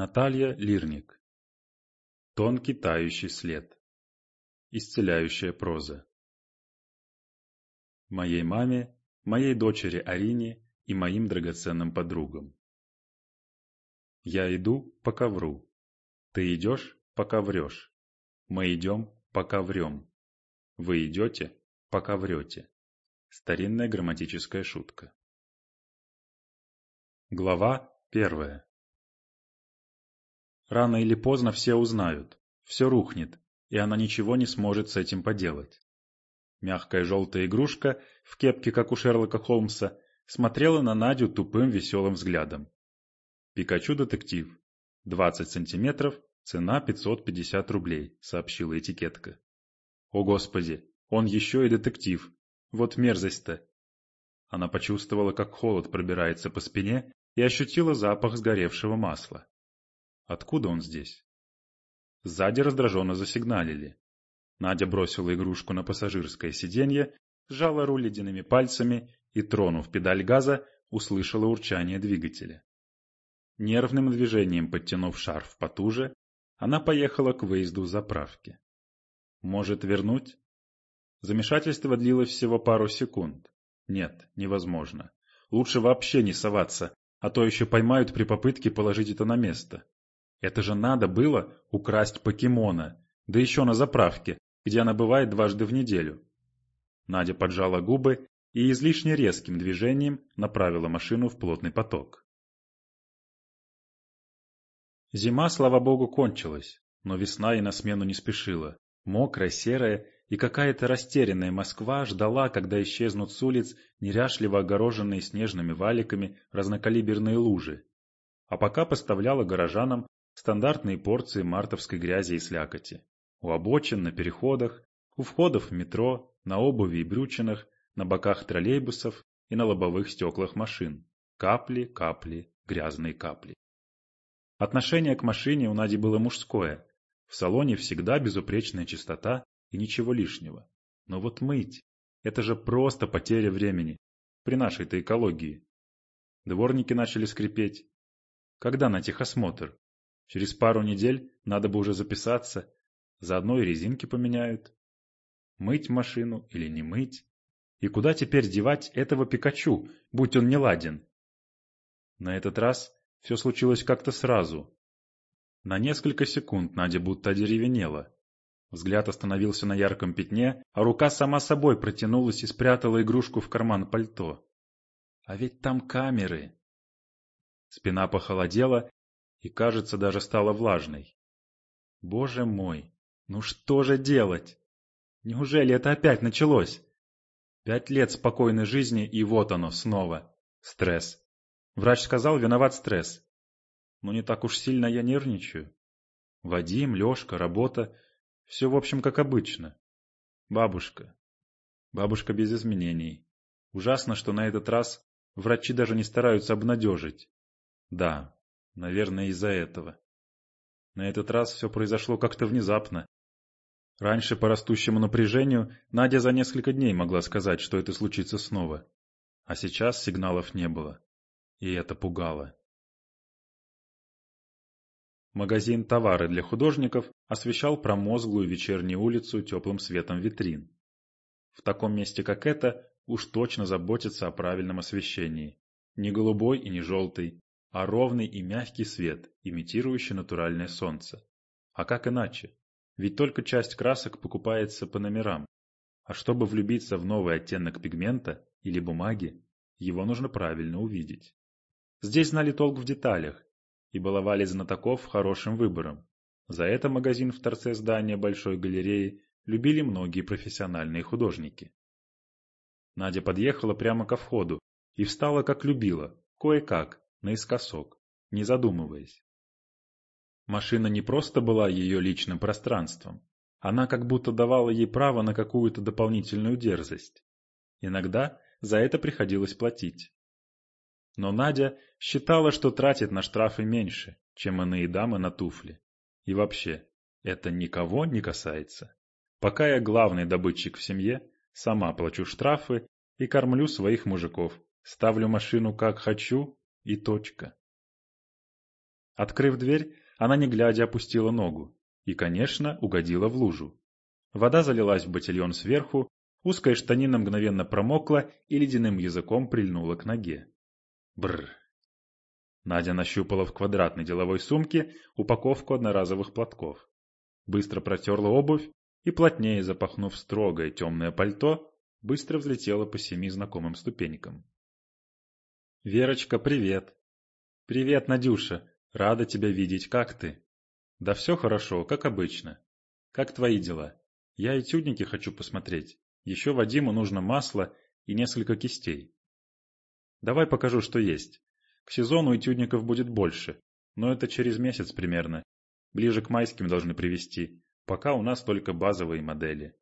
Наталья Лирник. Тонкий тающий след. Исцеляющая проза. Моей маме, моей дочери Арине и моим драгоценным подругам. Я иду, пока вру. Ты идешь, пока врешь. Мы идем, пока врем. Вы идете, пока врете. Старинная грамматическая шутка. Глава первая. Рано или поздно все узнают, все рухнет, и она ничего не сможет с этим поделать. Мягкая желтая игрушка, в кепке, как у Шерлока Холмса, смотрела на Надю тупым веселым взглядом. «Пикачу-детектив. 20 сантиметров, цена 550 рублей», — сообщила этикетка. «О, Господи, он еще и детектив. Вот мерзость-то!» Она почувствовала, как холод пробирается по спине, и ощутила запах сгоревшего масла. Откуда он здесь? Сзади раздраженно засигналили. Надя бросила игрушку на пассажирское сиденье, сжала руль ледяными пальцами и, тронув педаль газа, услышала урчание двигателя. Нервным движением подтянув шарф потуже, она поехала к выезду заправки. Может вернуть? Замешательство длилось всего пару секунд. Нет, невозможно. Лучше вообще не соваться, а то еще поймают при попытке положить это на место. Это же надо было украсть покемона, да еще на заправке, где она бывает дважды в неделю. Надя поджала губы и излишне резким движением направила машину в плотный поток. Зима, слава богу, кончилась, но весна и на смену не спешила. Мокрая, серая и какая-то растерянная Москва ждала, когда исчезнут с улиц неряшливо огороженные снежными валиками разнокалиберные лужи, а пока поставляла горожанам стандартные порции мартовской грязи и слякоти. У обочин, на переходах, у входов в метро, на обуви и брючинах, на боках троллейбусов и на лобовых стеклах машин. Капли, капли, грязные капли. Отношение к машине у Нади было мужское. В салоне всегда безупречная чистота и ничего лишнего. Но вот мыть – это же просто потеря времени при нашей-то экологии. Дворники начали скрипеть. Когда на техосмотр? Через пару недель надо бы уже записаться, заодно и резинки поменяют. Мыть машину или не мыть? И куда теперь девать этого Пикачу, будь он не ладен? На этот раз все случилось как-то сразу. На несколько секунд Надя будто одеревенела. Взгляд остановился на ярком пятне, а рука сама собой протянулась и спрятала игрушку в карман пальто. А ведь там камеры. Спина похолодела, и, кажется, даже стала влажной. Боже мой, ну что же делать? Неужели это опять началось? Пять лет спокойной жизни, и вот оно, снова. Стресс. Врач сказал, виноват стресс. Но не так уж сильно я нервничаю. Вадим, Лешка, работа. Все, в общем, как обычно. Бабушка. Бабушка без изменений. Ужасно, что на этот раз врачи даже не стараются обнадежить. Да, Наверное, из-за этого. На этот раз все произошло как-то внезапно. Раньше по растущему напряжению Надя за несколько дней могла сказать, что это случится снова. А сейчас сигналов не было. И это пугало. Магазин «Товары для художников» освещал промозглую вечернюю улицу теплым светом витрин. В таком месте, как это, уж точно заботятся о правильном освещении. Не голубой и не желтый, а ровный и мягкий свет, имитирующий натуральное солнце. А как иначе? Ведь только часть красок покупается по номерам. А чтобы влюбиться в новый оттенок пигмента или бумаги, его нужно правильно увидеть. Здесь знали толк в деталях и баловали знатоков хорошим выбором. За это магазин в торце здания Большой галереи любили многие профессиональные художники. Надя подъехала прямо ко входу и встала как любила, кое-как, наискосок, не задумываясь. Машина не просто была ее личным пространством, она как будто давала ей право на какую-то дополнительную дерзость. Иногда за это приходилось платить. Но Надя считала, что тратит на штрафы меньше, чем иные дамы на туфли. И вообще, это никого не касается. Пока я главный добытчик в семье, сама плачу штрафы и кормлю своих мужиков, ставлю машину как хочу и точка. Открыв дверь, она не глядя опустила ногу и, конечно, угодила в лужу. Вода залилась в ботильон сверху, узкая штанина мгновенно промокла и ледяным языком прильнула к ноге. Бррр. Надя нащупала в квадратной деловой сумке упаковку одноразовых платков. Быстро протерла обувь и, плотнее запахнув строгое темное пальто, быстро взлетела по семи знакомым ступенькам. «Верочка, привет!» «Привет, Надюша! Рада тебя видеть, как ты?» «Да все хорошо, как обычно. Как твои дела? Я этюдники хочу посмотреть. Еще Вадиму нужно масло и несколько кистей. Давай покажу, что есть. К сезону этюдников будет больше, но это через месяц примерно. Ближе к майским должны привезти, пока у нас только базовые модели.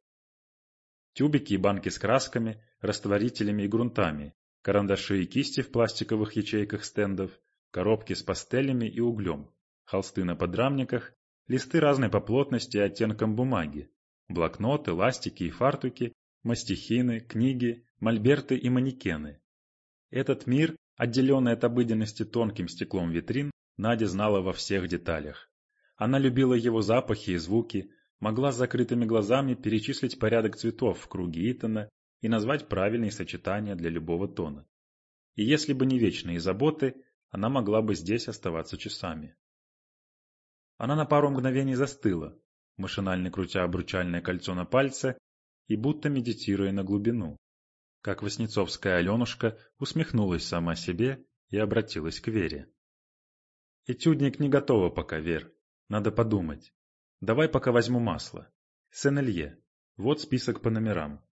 Тюбики и банки с красками, растворителями и грунтами, карандаши и кисти в пластиковых ячейках стендов, коробки с пастелями и углем, холсты на подрамниках, листы разной по плотности и оттенкам бумаги, блокноты, ластики и фартуки, мастихины, книги, мольберты и манекены. Этот мир, отделенный от обыденности тонким стеклом витрин, Надя знала во всех деталях. Она любила его запахи и звуки, могла с закрытыми глазами перечислить порядок цветов в круге Итана и назвать правильные сочетания для любого тона. И если бы не вечные заботы, она могла бы здесь оставаться часами. Она на пару мгновений застыла, машинально крутя обручальное кольцо на пальце и будто медитируя на глубину. Как Васнецовская Аленушка усмехнулась сама себе и обратилась к Вере. «Этюдник не готова пока, Вер. Надо подумать. Давай пока возьму масло. Сен-Элье. Вот список по номерам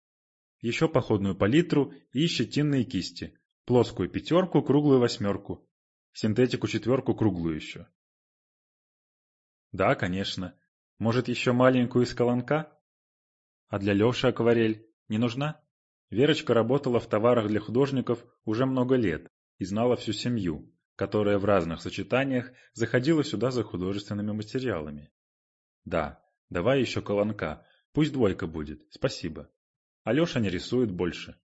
еще походную палитру и щетинные кисти, плоскую пятерку, круглую восьмерку, синтетику четверку, круглую еще. Да, конечно. Может, еще маленькую из колонка? А для Леши акварель не нужна? Верочка работала в товарах для художников уже много лет и знала всю семью, которая в разных сочетаниях заходила сюда за художественными материалами. Да, давай еще колонка, пусть двойка будет, спасибо. Алеша не рисует больше.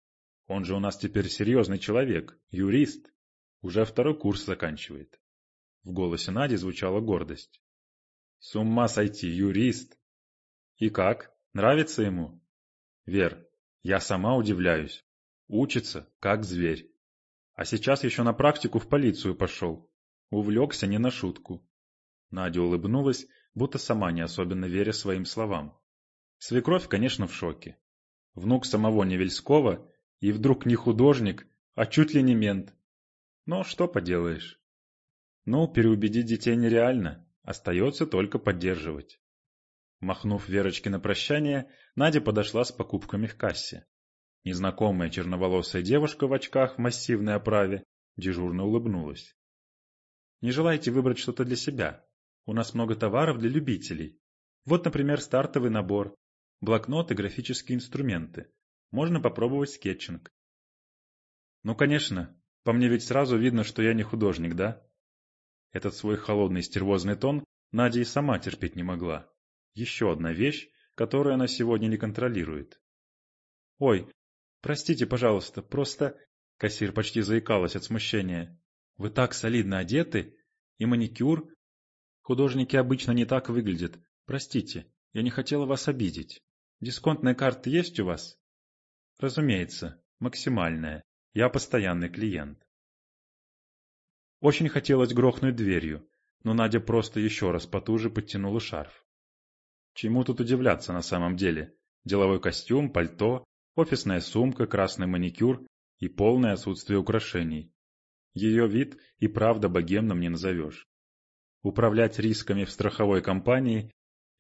Он же у нас теперь серьезный человек, юрист. Уже второй курс заканчивает. В голосе Нади звучала гордость. С ума сойти, юрист! И как? Нравится ему? Вер, я сама удивляюсь. Учится, как зверь. А сейчас еще на практику в полицию пошел. Увлекся не на шутку. Надя улыбнулась, будто сама не особенно веря своим словам. Свекровь, конечно, в шоке внук самого Невельского, и вдруг не художник, а чуть ли не мент. Но что поделаешь. Ну, переубедить детей нереально, остается только поддерживать. Махнув Верочке на прощание, Надя подошла с покупками к кассе. Незнакомая черноволосая девушка в очках в массивной оправе дежурно улыбнулась. «Не желаете выбрать что-то для себя? У нас много товаров для любителей. Вот, например, стартовый набор, блокноты, графические инструменты. Можно попробовать скетчинг. Ну, конечно, по мне ведь сразу видно, что я не художник, да? Этот свой холодный стервозный тон Надя и сама терпеть не могла. Еще одна вещь, которую она сегодня не контролирует. «Ой, простите, пожалуйста, просто...» Кассир почти заикалась от смущения. «Вы так солидно одеты, и маникюр...» «Художники обычно не так выглядят. Простите, я не хотела вас обидеть». Дисконтная карта есть у вас? Разумеется, максимальная. Я постоянный клиент. Очень хотелось грохнуть дверью, но Надя просто еще раз потуже подтянула шарф. Чему тут удивляться на самом деле? Деловой костюм, пальто, офисная сумка, красный маникюр и полное отсутствие украшений. Ее вид и правда богемным не назовешь. Управлять рисками в страховой компании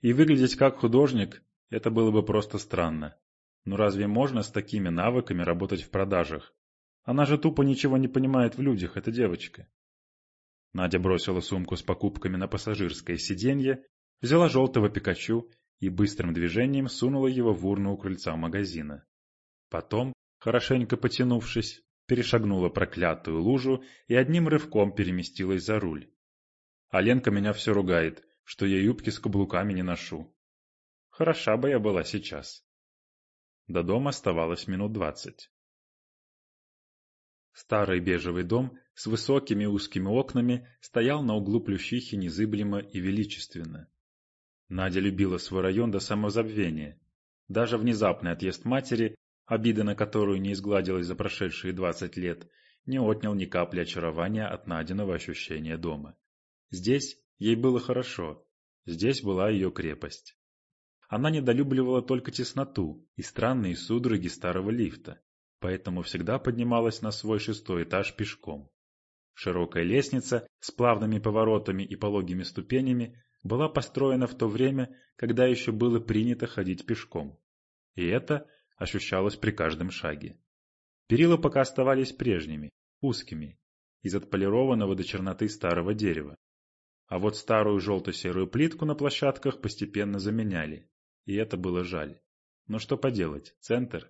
и выглядеть как художник это было бы просто странно. Но разве можно с такими навыками работать в продажах? Она же тупо ничего не понимает в людях, эта девочка. Надя бросила сумку с покупками на пассажирское сиденье, взяла желтого Пикачу и быстрым движением сунула его в урну у крыльца магазина. Потом, хорошенько потянувшись, перешагнула проклятую лужу и одним рывком переместилась за руль. А меня все ругает, что я юбки с каблуками не ношу. Хороша бы я была сейчас. До дома оставалось минут двадцать. Старый бежевый дом с высокими узкими окнами стоял на углу Плющихи незыблемо и величественно. Надя любила свой район до самозабвения. Даже внезапный отъезд матери, обида на которую не изгладилась за прошедшие двадцать лет, не отнял ни капли очарования от Надиного ощущения дома. Здесь ей было хорошо, здесь была ее крепость. Она недолюбливала только тесноту и странные судороги старого лифта, поэтому всегда поднималась на свой шестой этаж пешком. Широкая лестница с плавными поворотами и пологими ступенями была построена в то время, когда еще было принято ходить пешком. И это ощущалось при каждом шаге. Перила пока оставались прежними, узкими, из отполированного до черноты старого дерева. А вот старую желто-серую плитку на площадках постепенно заменяли, и это было жаль. Но что поделать, центр.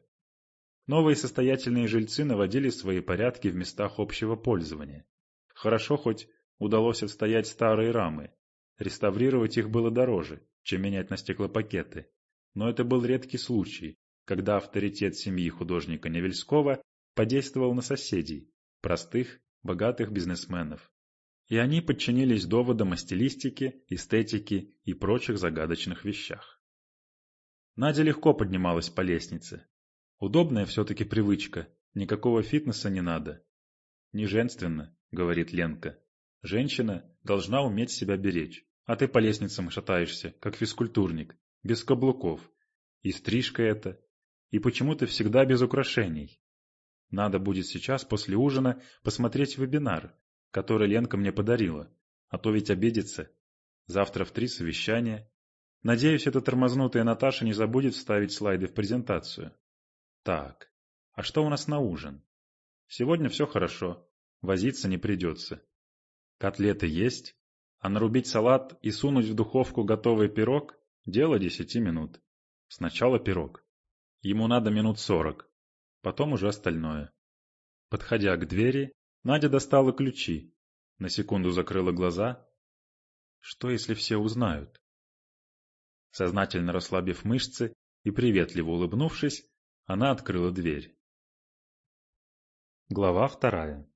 Новые состоятельные жильцы наводили свои порядки в местах общего пользования. Хорошо хоть удалось отстоять старые рамы. Реставрировать их было дороже, чем менять на стеклопакеты. Но это был редкий случай, когда авторитет семьи художника Невельского подействовал на соседей, простых, богатых бизнесменов. И они подчинились доводам о стилистике, эстетике и прочих загадочных вещах. Надя легко поднималась по лестнице. Удобная все-таки привычка, никакого фитнеса не надо. Не женственно, — говорит Ленка. «Женщина должна уметь себя беречь, а ты по лестницам шатаешься, как физкультурник, без каблуков. И стрижка это, и почему-то всегда без украшений. Надо будет сейчас после ужина посмотреть вебинар, который Ленка мне подарила, а то ведь обидится. Завтра в три совещания. Надеюсь, эта тормознутая Наташа не забудет вставить слайды в презентацию. Так, а что у нас на ужин? Сегодня все хорошо. Возиться не придется. Котлеты есть, а нарубить салат и сунуть в духовку готовый пирог – дело десяти минут. Сначала пирог. Ему надо минут сорок, потом уже остальное. Подходя к двери, Надя достала ключи, на секунду закрыла глаза. Что, если все узнают? Сознательно расслабив мышцы и приветливо улыбнувшись, она открыла дверь. Глава вторая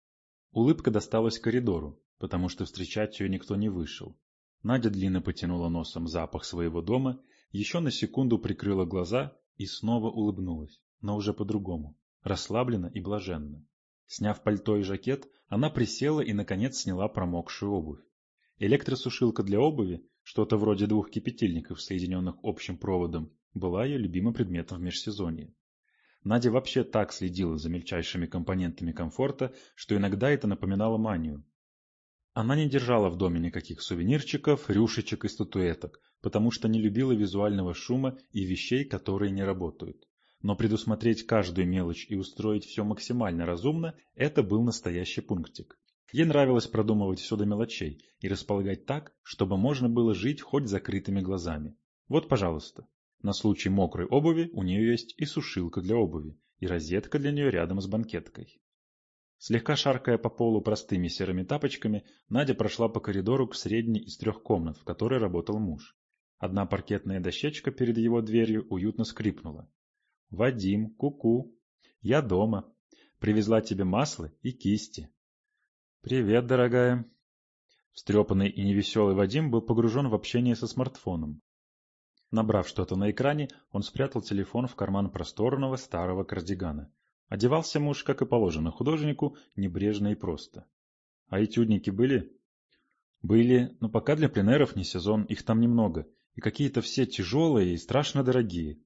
Улыбка досталась коридору, потому что встречать ее никто не вышел. Надя длинно потянула носом запах своего дома, еще на секунду прикрыла глаза и снова улыбнулась, но уже по-другому, расслабленно и блаженно. Сняв пальто и жакет, она присела и, наконец, сняла промокшую обувь. Электросушилка для обуви, что-то вроде двух кипятильников, соединенных общим проводом, была ее любимым предметом в межсезонье. Надя вообще так следила за мельчайшими компонентами комфорта, что иногда это напоминало манию. Она не держала в доме никаких сувенирчиков, рюшечек и статуэток, потому что не любила визуального шума и вещей, которые не работают. Но предусмотреть каждую мелочь и устроить все максимально разумно – это был настоящий пунктик. Ей нравилось продумывать все до мелочей и располагать так, чтобы можно было жить хоть закрытыми глазами. Вот, пожалуйста, на случай мокрой обуви у нее есть и сушилка для обуви, и розетка для нее рядом с банкеткой. Слегка шаркая по полу простыми серыми тапочками, Надя прошла по коридору к средней из трех комнат, в которой работал муж. Одна паркетная дощечка перед его дверью уютно скрипнула. «Вадим, куку, -ку. я дома. Привезла тебе масло и кисти». «Привет, дорогая». Встрепанный и невеселый Вадим был погружен в общение со смартфоном. Набрав что-то на экране, он спрятал телефон в карман просторного старого кардигана. Одевался муж, как и положено художнику, небрежно и просто. А этюдники были? Были, но пока для пленеров не сезон, их там немного, и какие-то все тяжелые и страшно дорогие.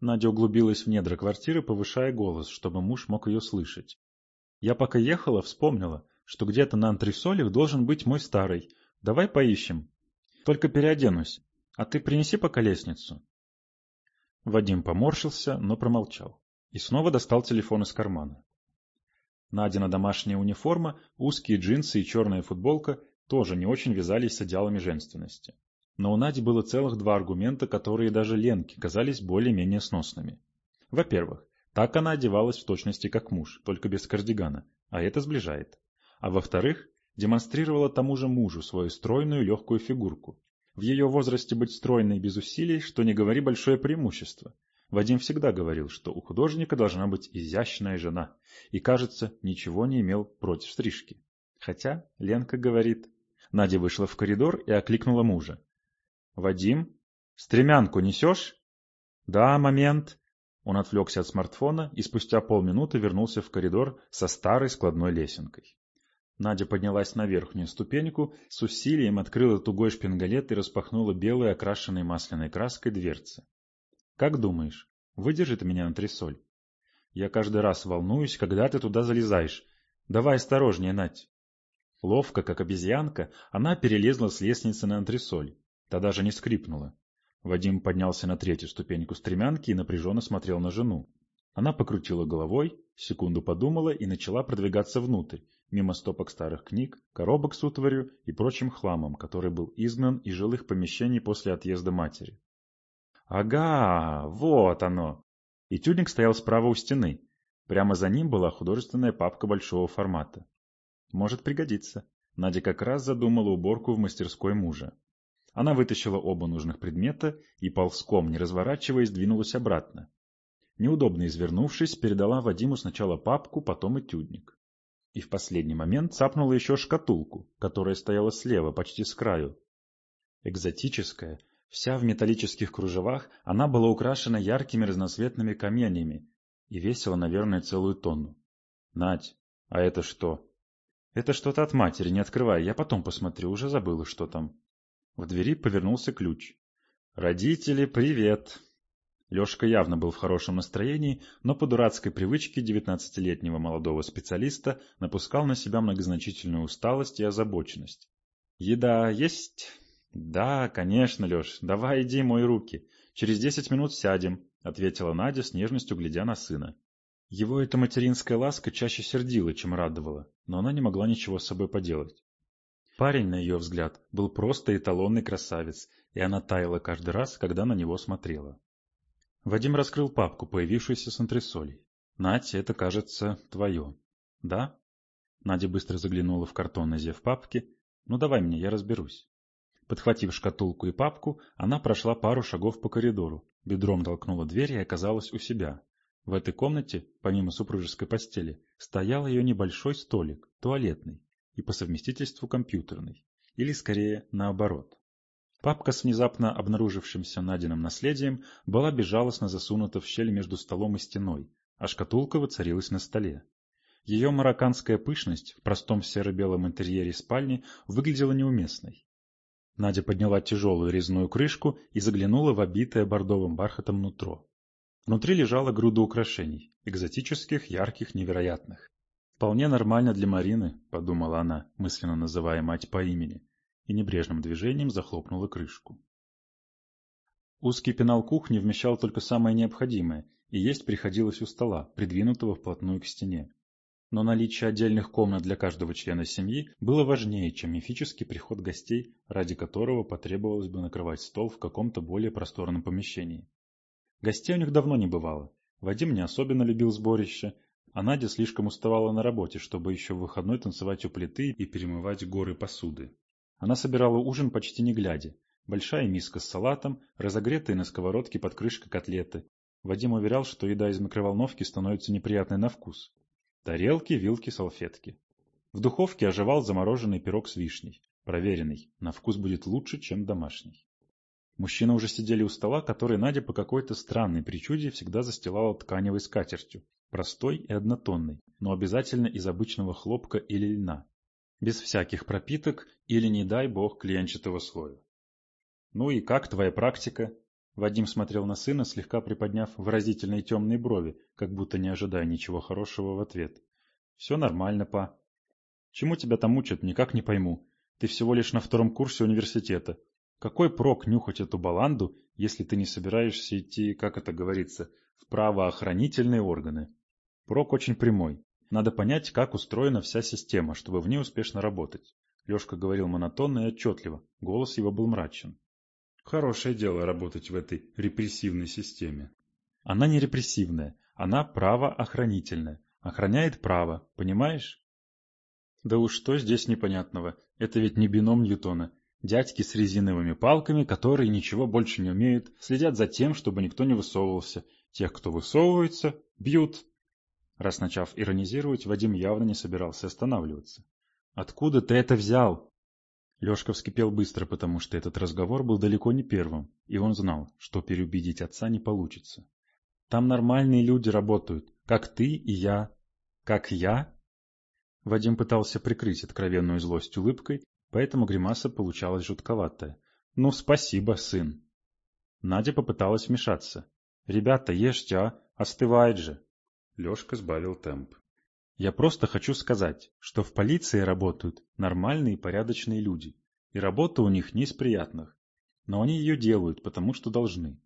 Надя углубилась в недра квартиры, повышая голос, чтобы муж мог ее слышать. Я пока ехала, вспомнила, что где-то на антресолях должен быть мой старый. Давай поищем. Только переоденусь. А ты принеси пока лестницу. Вадим поморщился, но промолчал. И снова достал телефон из кармана. Надина домашняя униформа, узкие джинсы и черная футболка тоже не очень вязались с идеалами женственности. Но у Нади было целых два аргумента, которые даже Ленке казались более-менее сносными. Во-первых, так она одевалась в точности как муж, только без кардигана, а это сближает. А во-вторых, демонстрировала тому же мужу свою стройную легкую фигурку, в ее возрасте быть стройной без усилий, что не говори большое преимущество. Вадим всегда говорил, что у художника должна быть изящная жена, и, кажется, ничего не имел против стрижки. Хотя Ленка говорит... Надя вышла в коридор и окликнула мужа. «Вадим, стремянку несешь?» «Да, момент». Он отвлекся от смартфона и спустя полминуты вернулся в коридор со старой складной лесенкой. Надя поднялась на верхнюю ступеньку, с усилием открыла тугой шпингалет и распахнула белые окрашенной масляной краской дверцы. «Как думаешь, выдержит меня на трясоль?» «Я каждый раз волнуюсь, когда ты туда залезаешь. Давай осторожнее, Надь». Ловко, как обезьянка, она перелезла с лестницы на антресоль. Та даже не скрипнула. Вадим поднялся на третью ступеньку стремянки и напряженно смотрел на жену. Она покрутила головой, секунду подумала и начала продвигаться внутрь, мимо стопок старых книг, коробок с утварью и прочим хламом, который был изгнан из жилых помещений после отъезда матери. Ага, вот оно! И тюдник стоял справа у стены. Прямо за ним была художественная папка большого формата. Может пригодиться. Надя как раз задумала уборку в мастерской мужа. Она вытащила оба нужных предмета и ползком, не разворачиваясь, двинулась обратно. Неудобно извернувшись, передала Вадиму сначала папку, потом этюдник. И в последний момент цапнула еще шкатулку, которая стояла слева, почти с краю. Экзотическая, вся в металлических кружевах, она была украшена яркими разноцветными каменьями и весила, наверное, целую тонну. «Надь, а это что?» «Это что-то от матери, не открывай, я потом посмотрю, уже забыла, что там». В двери повернулся ключ. «Родители, привет!» Лешка явно был в хорошем настроении, но по дурацкой привычке девятнадцатилетнего молодого специалиста напускал на себя многозначительную усталость и озабоченность. «Еда есть?» «Да, конечно, Леш, давай иди мой руки. Через десять минут сядем», — ответила Надя с нежностью глядя на сына. Его эта материнская ласка чаще сердила, чем радовала, но она не могла ничего с собой поделать. Парень, на ее взгляд, был просто эталонный красавец, и она таяла каждый раз, когда на него смотрела. Вадим раскрыл папку, появившуюся с антресолей. «Надь, это, кажется, твое». «Да?» Надя быстро заглянула в картон, назев папки. «Ну давай мне, я разберусь». Подхватив шкатулку и папку, она прошла пару шагов по коридору, бедром толкнула дверь и оказалась у себя. В этой комнате, помимо супружеской постели, стоял ее небольшой столик, туалетный, и по совместительству компьютерный, или скорее наоборот. Папка с внезапно обнаружившимся Надиным наследием была безжалостно засунута в щель между столом и стеной, а шкатулка воцарилась на столе. Ее марокканская пышность в простом серо-белом интерьере спальни выглядела неуместной. Надя подняла тяжелую резную крышку и заглянула в обитое бордовым бархатом нутро. Внутри лежала груда украшений, экзотических, ярких, невероятных. «Вполне нормально для Марины», — подумала она, мысленно называя мать по имени, и небрежным движением захлопнула крышку. Узкий пенал кухни вмещал только самое необходимое, и есть приходилось у стола, придвинутого вплотную к стене. Но наличие отдельных комнат для каждого члена семьи было важнее, чем мифический приход гостей, ради которого потребовалось бы накрывать стол в каком-то более просторном помещении. Гостей у них давно не бывало. Вадим не особенно любил сборище, а Надя слишком уставала на работе, чтобы еще в выходной танцевать у плиты и перемывать горы посуды. Она собирала ужин почти не глядя. Большая миска с салатом, разогретые на сковородке под крышкой котлеты. Вадим уверял, что еда из микроволновки становится неприятной на вкус. Тарелки, вилки, салфетки. В духовке оживал замороженный пирог с вишней. Проверенный. На вкус будет лучше, чем домашний. Мужчины уже сидели у стола, который Надя по какой-то странной причуде всегда застилала тканевой скатертью, простой и однотонной, но обязательно из обычного хлопка или льна, без всяких пропиток или, не дай бог, клеенчатого слоя. «Ну и как твоя практика?» Вадим смотрел на сына, слегка приподняв выразительные темные брови, как будто не ожидая ничего хорошего в ответ. «Все нормально, па». «Чему тебя там учат, никак не пойму. Ты всего лишь на втором курсе университета. Какой прок нюхать эту баланду, если ты не собираешься идти, как это говорится, в правоохранительные органы? Прок очень прямой. Надо понять, как устроена вся система, чтобы в ней успешно работать. Лешка говорил монотонно и отчетливо, голос его был мрачен. Хорошее дело работать в этой репрессивной системе. Она не репрессивная, она правоохранительная. Охраняет право, понимаешь? Да уж что здесь непонятного, это ведь не бином Ньютона, Дядьки с резиновыми палками, которые ничего больше не умеют, следят за тем, чтобы никто не высовывался, Тех, кто высовывается, бьют. Раз начав иронизировать, Вадим явно не собирался останавливаться. «Откуда ты это взял?» Лешка вскипел быстро, потому что этот разговор был далеко не первым, и он знал, что переубедить отца не получится. «Там нормальные люди работают, как ты и я». «Как я?» Вадим пытался прикрыть откровенную злость улыбкой, поэтому гримаса получалась жутковатая. «Ну, спасибо, сын». Надя попыталась вмешаться. «Ребята, ешьте, а? Остывает же!» Лешка сбавил темп. «Я просто хочу сказать, что в полиции работают нормальные и порядочные люди, и работа у них не из приятных. Но они ее делают, потому что должны».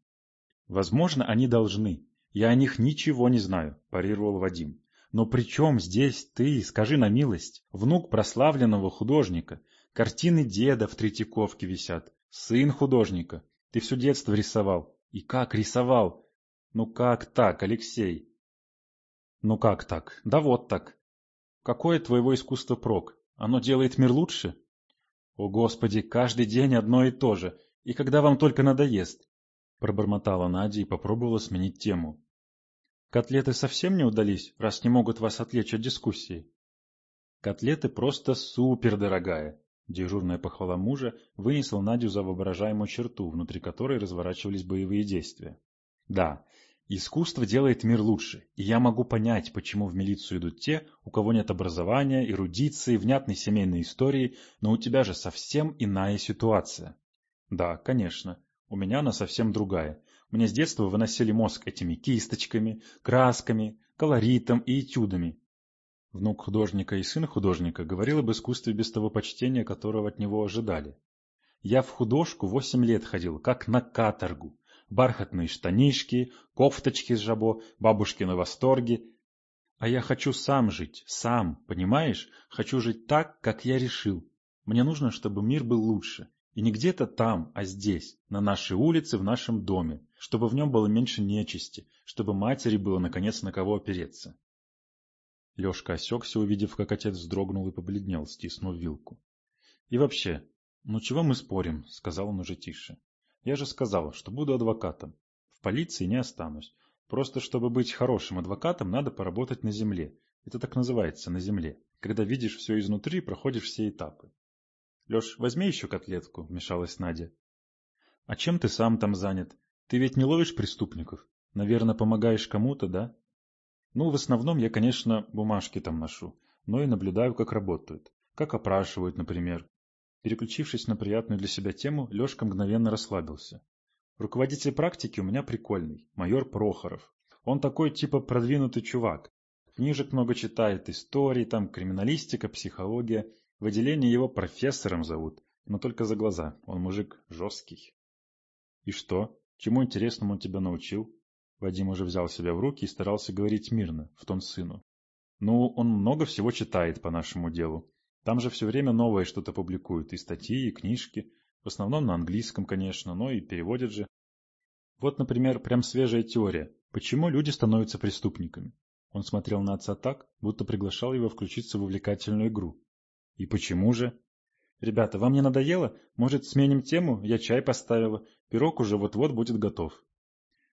«Возможно, они должны. Я о них ничего не знаю», – парировал Вадим. «Но при чем здесь ты, скажи на милость, внук прославленного художника? Картины деда в Третьяковке висят, сын художника. Ты все детство рисовал. И как рисовал? Ну как так, Алексей? Ну как так? Да вот так. Какое твоего искусства прок? Оно делает мир лучше? О, Господи, каждый день одно и то же. И когда вам только надоест? Пробормотала Надя и попробовала сменить тему. Котлеты совсем не удались, раз не могут вас отвлечь от дискуссии? Котлеты просто супер, дорогая. Дежурная похвала мужа вынесла Надю за воображаемую черту, внутри которой разворачивались боевые действия. Да, искусство делает мир лучше, и я могу понять, почему в милицию идут те, у кого нет образования, эрудиции, внятной семейной истории, но у тебя же совсем иная ситуация. Да, конечно, у меня она совсем другая. Мне с детства выносили мозг этими кисточками, красками, колоритом и этюдами. Внук художника и сын художника говорил об искусстве без того почтения, которого от него ожидали. Я в художку восемь лет ходил, как на каторгу бархатные штанишки, кофточки с жабо, бабушки на восторге. А я хочу сам жить, сам, понимаешь? Хочу жить так, как я решил. Мне нужно, чтобы мир был лучше. И не где-то там, а здесь, на нашей улице, в нашем доме, чтобы в нем было меньше нечисти, чтобы матери было, наконец, на кого опереться. Лешка осекся, увидев, как отец вздрогнул и побледнел, стиснув вилку. — И вообще, ну чего мы спорим, — сказал он уже тише. Я же сказал, что буду адвокатом. В полиции не останусь. Просто чтобы быть хорошим адвокатом, надо поработать на земле. Это так называется, на земле. Когда видишь все изнутри, проходишь все этапы. Леш, возьми еще котлетку, вмешалась Надя. А чем ты сам там занят? Ты ведь не ловишь преступников? Наверное, помогаешь кому-то, да? Ну, в основном я, конечно, бумажки там ношу, но и наблюдаю, как работают. Как опрашивают, например. Переключившись на приятную для себя тему, Лешка мгновенно расслабился. Руководитель практики у меня прикольный, майор Прохоров. Он такой типа продвинутый чувак. Книжек много читает, истории, там криминалистика, психология. В отделении его профессором зовут, но только за глаза. Он мужик жесткий. И что? Чему интересному он тебя научил? Вадим уже взял себя в руки и старался говорить мирно, в тон сыну. Ну, он много всего читает по нашему делу. Там же все время новое что-то публикуют, и статьи, и книжки. В основном на английском, конечно, но и переводят же. Вот, например, прям свежая теория. Почему люди становятся преступниками? Он смотрел на отца так, будто приглашал его включиться в увлекательную игру. И почему же? Ребята, вам не надоело? Может, сменим тему? Я чай поставила. Пирог уже вот-вот будет готов.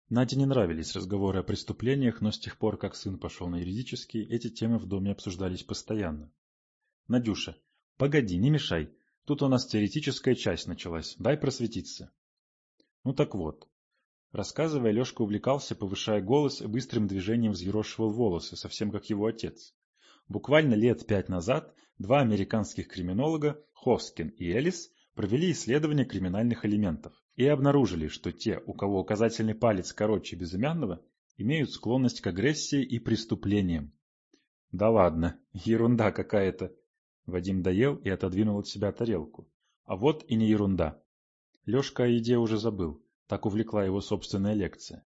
Наде не нравились разговоры о преступлениях, но с тех пор, как сын пошел на юридический, эти темы в доме обсуждались постоянно. Надюша, погоди, не мешай. Тут у нас теоретическая часть началась. Дай просветиться. Ну так вот. Рассказывая, Лешка увлекался, повышая голос и быстрым движением взъерошивал волосы, совсем как его отец. Буквально лет пять назад два американских криминолога, Хоскин и Элис, провели исследование криминальных элементов и обнаружили, что те, у кого указательный палец короче безымянного, имеют склонность к агрессии и преступлениям. Да ладно, ерунда какая-то, Вадим доел и отодвинул от себя тарелку. А вот и не ерунда. Лешка о еде уже забыл, так увлекла его собственная лекция.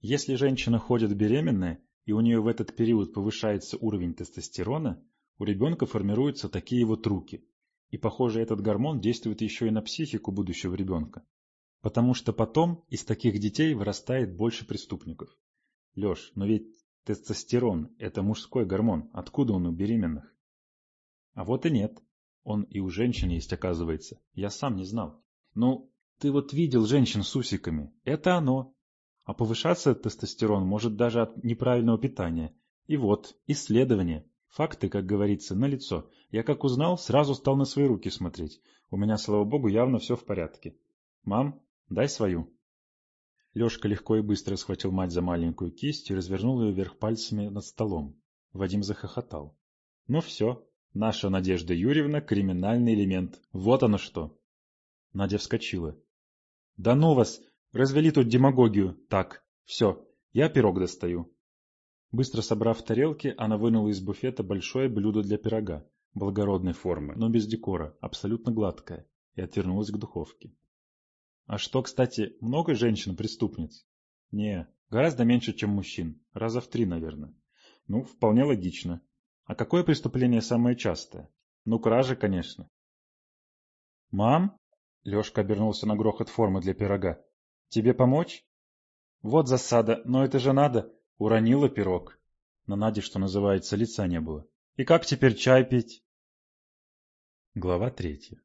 Если женщина ходит беременная, и у нее в этот период повышается уровень тестостерона, у ребенка формируются такие вот руки. И, похоже, этот гормон действует еще и на психику будущего ребенка. Потому что потом из таких детей вырастает больше преступников. Леш, но ведь тестостерон – это мужской гормон. Откуда он у беременных? А вот и нет. Он и у женщин есть, оказывается. Я сам не знал. Ну, ты вот видел женщин с усиками. Это оно. А повышаться тестостерон может даже от неправильного питания. И вот, исследование. Факты, как говорится, налицо. Я как узнал, сразу стал на свои руки смотреть. У меня, слава богу, явно все в порядке. Мам, дай свою. Лешка легко и быстро схватил мать за маленькую кисть и развернул ее вверх пальцами над столом. Вадим захохотал. Ну все, наша Надежда Юрьевна – криминальный элемент. Вот оно что. Надя вскочила. Да ну вас, развели тут демагогию. Так, все, я пирог достаю. Быстро собрав тарелки, она вынула из буфета большое блюдо для пирога, благородной формы, но без декора, абсолютно гладкое, и отвернулась к духовке. А что, кстати, много женщин-преступниц? Не, гораздо меньше, чем мужчин. Раза в три, наверное. Ну, вполне логично. А какое преступление самое частое? Ну, кража, конечно. Мам? Лешка обернулся на грохот формы для пирога. Тебе помочь? Вот засада, но это же надо. Уронила пирог. На Наде, что называется, лица не было. И как теперь чай пить? Глава третья.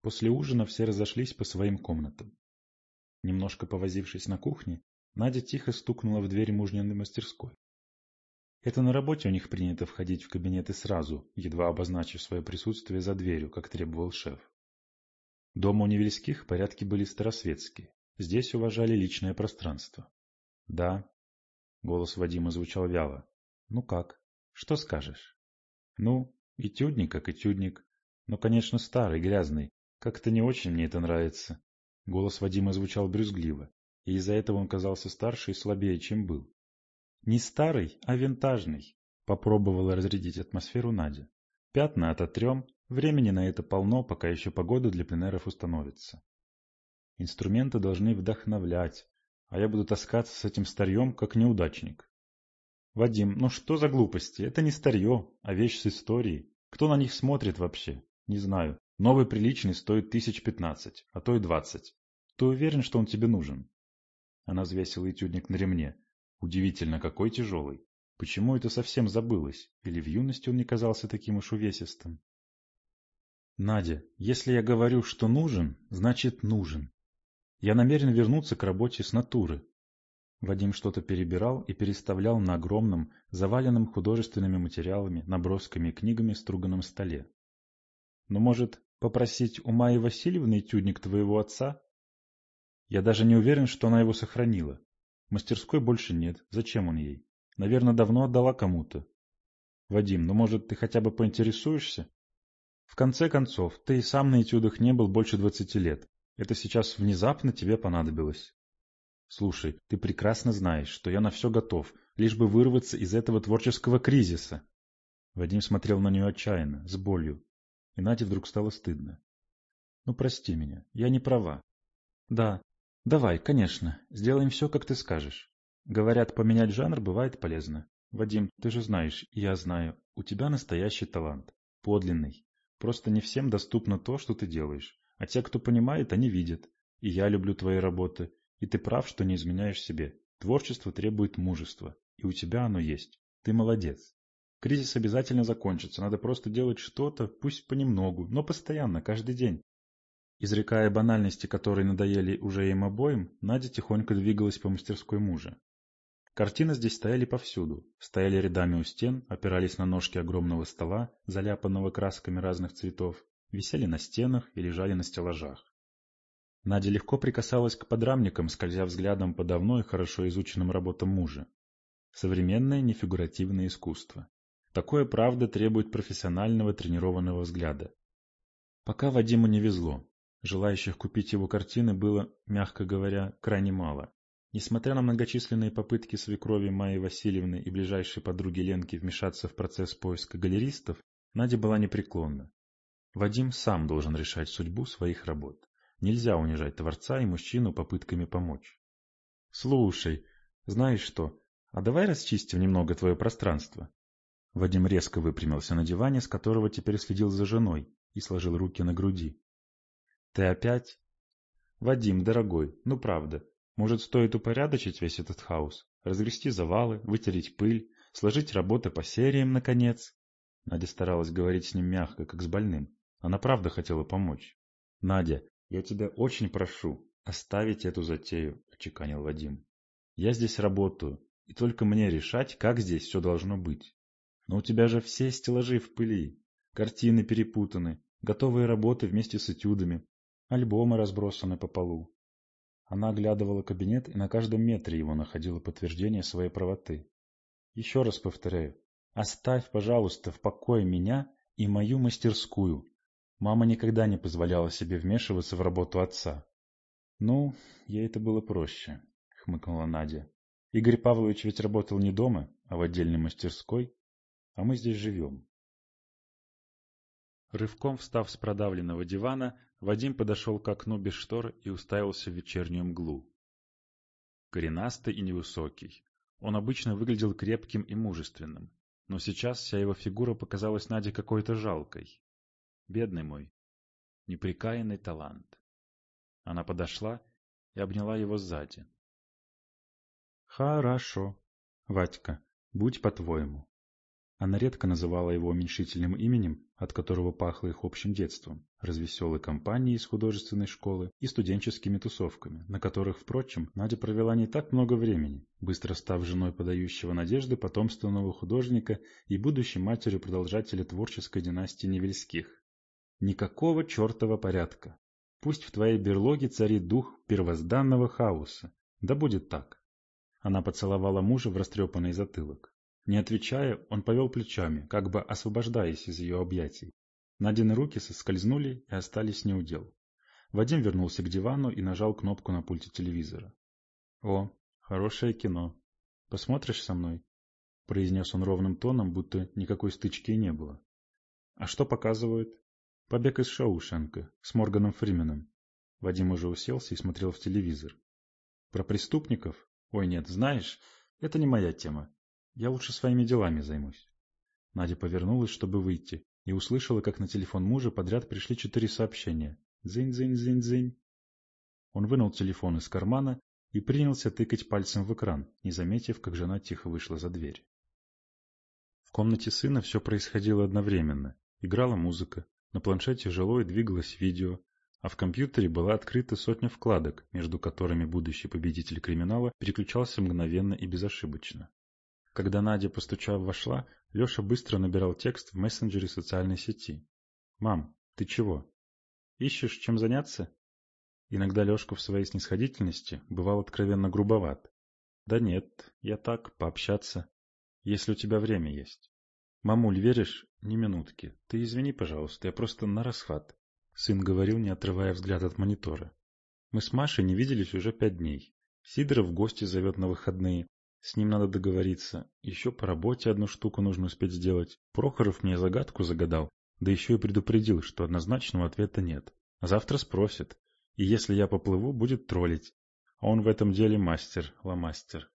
После ужина все разошлись по своим комнатам. Немножко повозившись на кухне, Надя тихо стукнула в дверь мужниной мастерской. Это на работе у них принято входить в кабинеты сразу, едва обозначив свое присутствие за дверью, как требовал шеф. Дома у Невельских порядки были старосветские. Здесь уважали личное пространство. «Да». Голос Вадима звучал вяло. «Ну как? Что скажешь?» «Ну, этюдник как этюдник. Но, конечно, старый, грязный. Как-то не очень мне это нравится. Голос Вадима звучал брюзгливо, и из-за этого он казался старше и слабее, чем был. Не старый, а винтажный, попробовала разрядить атмосферу Надя. Пятна ототрем, времени на это полно, пока еще погода для пленеров установится. Инструменты должны вдохновлять, а я буду таскаться с этим старьем, как неудачник. Вадим, ну что за глупости? Это не старье, а вещь с историей. Кто на них смотрит вообще? Не знаю. Новый приличный стоит тысяч пятнадцать, а то и двадцать. Ты уверен, что он тебе нужен? Она взвесила этюдник на ремне. Удивительно, какой тяжелый. Почему это совсем забылось? Или в юности он не казался таким уж увесистым? Надя, если я говорю, что нужен, значит нужен. Я намерен вернуться к работе с натуры. Вадим что-то перебирал и переставлял на огромном, заваленном художественными материалами, набросками и книгами струганном столе. Но, может, попросить у Майи Васильевны этюдник твоего отца? Я даже не уверен, что она его сохранила. Мастерской больше нет. Зачем он ей? Наверное, давно отдала кому-то. Вадим, ну может, ты хотя бы поинтересуешься? В конце концов, ты и сам на этюдах не был больше двадцати лет. Это сейчас внезапно тебе понадобилось. Слушай, ты прекрасно знаешь, что я на все готов, лишь бы вырваться из этого творческого кризиса. Вадим смотрел на нее отчаянно, с болью. И Наде вдруг стало стыдно. «Ну, прости меня, я не права». «Да, давай, конечно, сделаем все, как ты скажешь. Говорят, поменять жанр бывает полезно. Вадим, ты же знаешь, я знаю, у тебя настоящий талант. Подлинный. Просто не всем доступно то, что ты делаешь. А те, кто понимает, они видят. И я люблю твои работы. И ты прав, что не изменяешь себе. Творчество требует мужества. И у тебя оно есть. Ты молодец. Кризис обязательно закончится, надо просто делать что-то, пусть понемногу, но постоянно, каждый день. Изрекая банальности, которые надоели уже им обоим, Надя тихонько двигалась по мастерской мужа. Картины здесь стояли повсюду, стояли рядами у стен, опирались на ножки огромного стола, заляпанного красками разных цветов, висели на стенах и лежали на стеллажах. Надя легко прикасалась к подрамникам, скользя взглядом по давно и хорошо изученным работам мужа. Современное нефигуративное искусство. Такое, правда, требует профессионального тренированного взгляда. Пока Вадиму не везло. Желающих купить его картины было, мягко говоря, крайне мало. Несмотря на многочисленные попытки свекрови Майи Васильевны и ближайшей подруги Ленки вмешаться в процесс поиска галеристов, Надя была непреклонна. Вадим сам должен решать судьбу своих работ. Нельзя унижать творца и мужчину попытками помочь. «Слушай, знаешь что, а давай расчистим немного твое пространство?» Вадим резко выпрямился на диване, с которого теперь следил за женой, и сложил руки на груди. «Ты опять?» «Вадим, дорогой, ну правда, может, стоит упорядочить весь этот хаос, разгрести завалы, вытереть пыль, сложить работы по сериям, наконец?» Надя старалась говорить с ним мягко, как с больным. Она правда хотела помочь. «Надя, я тебя очень прошу оставить эту затею», — очеканил Вадим. Я здесь работаю, и только мне решать, как здесь все должно быть. Но у тебя же все стеллажи в пыли, картины перепутаны, готовые работы вместе с этюдами, альбомы разбросаны по полу. Она оглядывала кабинет и на каждом метре его находила подтверждение своей правоты. Еще раз повторяю, оставь, пожалуйста, в покое меня и мою мастерскую. Мама никогда не позволяла себе вмешиваться в работу отца. Ну, ей это было проще, хмыкнула Надя. Игорь Павлович ведь работал не дома, а в отдельной мастерской, а мы здесь живем. Рывком встав с продавленного дивана, Вадим подошел к окну без штор и уставился в вечернюю мглу. Коренастый и невысокий. Он обычно выглядел крепким и мужественным, но сейчас вся его фигура показалась Наде какой-то жалкой. Бедный мой, неприкаянный талант. Она подошла и обняла его сзади. «Хорошо, Вадька, будь по-твоему». Она редко называла его уменьшительным именем, от которого пахло их общим детством, развеселой компанией из художественной школы и студенческими тусовками, на которых, впрочем, Надя провела не так много времени, быстро став женой подающего надежды потомственного художника и будущей матерью продолжателя творческой династии Невельских. Никакого чертова порядка. Пусть в твоей берлоге царит дух первозданного хаоса. Да будет так. Она поцеловала мужа в растрепанный затылок. Не отвечая, он повел плечами, как бы освобождаясь из ее объятий. Надины руки соскользнули и остались неудел. Вадим вернулся к дивану и нажал кнопку на пульте телевизора. «О, хорошее кино. Посмотришь со мной?» произнес он ровным тоном, будто никакой стычки не было. «А что показывают?» «Побег из Шоушенка с Морганом Фрименом». Вадим уже уселся и смотрел в телевизор. «Про преступников? Ой, нет, знаешь, это не моя тема. Я лучше своими делами займусь. Надя повернулась, чтобы выйти, и услышала, как на телефон мужа подряд пришли четыре сообщения. Дзынь-дзынь-дзынь-дзынь. Он вынул телефон из кармана и принялся тыкать пальцем в экран, не заметив, как жена тихо вышла за дверь. В комнате сына все происходило одновременно. Играла музыка, на планшете жило и двигалось видео, а в компьютере была открыта сотня вкладок, между которыми будущий победитель криминала переключался мгновенно и безошибочно. Когда Надя, постучав, вошла, Леша быстро набирал текст в мессенджере социальной сети. «Мам, ты чего? Ищешь, чем заняться?» Иногда Лешка в своей снисходительности бывал откровенно грубоват. «Да нет, я так, пообщаться. Если у тебя время есть». «Мамуль, веришь? Ни минутки. Ты извини, пожалуйста, я просто на расхват», — сын говорил, не отрывая взгляд от монитора. «Мы с Машей не виделись уже пять дней. Сидоров в гости зовет на выходные, с ним надо договориться. Еще по работе одну штуку нужно успеть сделать. Прохоров мне загадку загадал, да еще и предупредил, что однозначного ответа нет. Завтра спросит. И если я поплыву, будет троллить. А он в этом деле мастер, ломастер.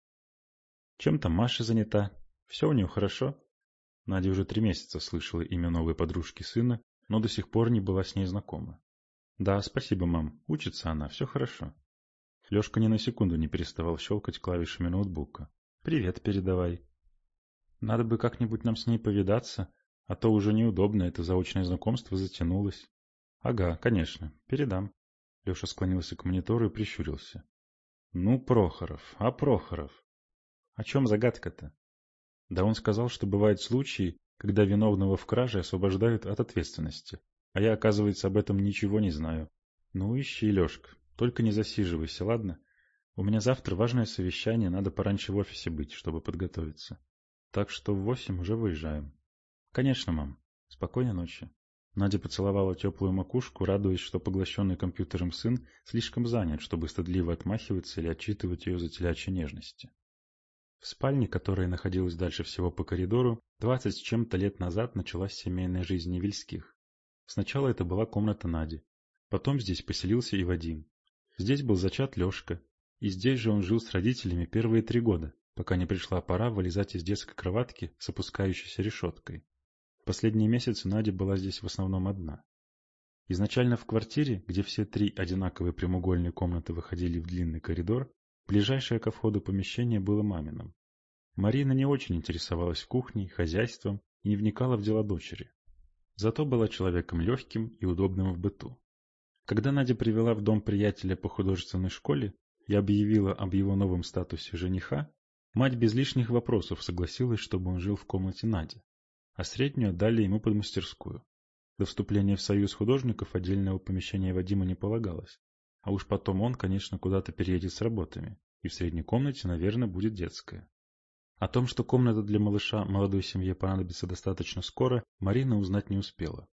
Чем там Маша занята? Все у нее хорошо? Надя уже три месяца слышала имя новой подружки сына, но до сих пор не была с ней знакома. Да, спасибо, мам. Учится она, все хорошо. Лешка ни на секунду не переставал щелкать клавишами ноутбука. «Привет передавай». «Надо бы как-нибудь нам с ней повидаться, а то уже неудобно, это заочное знакомство затянулось». «Ага, конечно, передам». Леша склонился к монитору и прищурился. «Ну, Прохоров, а Прохоров? О чем загадка-то?» «Да он сказал, что бывают случаи, когда виновного в краже освобождают от ответственности, а я, оказывается, об этом ничего не знаю. Ну, ищи, Лешка, только не засиживайся, ладно? У меня завтра важное совещание, надо пораньше в офисе быть, чтобы подготовиться. Так что в восемь уже выезжаем. Конечно, мам. Спокойной ночи. Надя поцеловала теплую макушку, радуясь, что поглощенный компьютером сын слишком занят, чтобы стыдливо отмахиваться или отчитывать ее за телячьи нежности. В спальне, которая находилась дальше всего по коридору, двадцать с чем-то лет назад началась семейная жизнь Невельских. Сначала это была комната Нади. Потом здесь поселился и Вадим. Здесь был зачат Лешка, и здесь же он жил с родителями первые три года, пока не пришла пора вылезать из детской кроватки с опускающейся решеткой. Последние месяцы Надя была здесь в основном одна. Изначально в квартире, где все три одинаковые прямоугольные комнаты выходили в длинный коридор, ближайшее ко входу помещение было маминым. Марина не очень интересовалась кухней, хозяйством и не вникала в дела дочери. Зато была человеком легким и удобным в быту. Когда Надя привела в дом приятеля по художественной школе, и объявила об его новом статусе жениха, мать без лишних вопросов согласилась, чтобы он жил в комнате Нади, а среднюю отдали ему под мастерскую. До вступления в союз художников отдельного помещения Вадима не полагалось, а уж потом он, конечно, куда-то переедет с работами, и в средней комнате, наверное, будет детская. О том, что комната для малыша молодой семье понадобится достаточно скоро, Марина узнать не успела.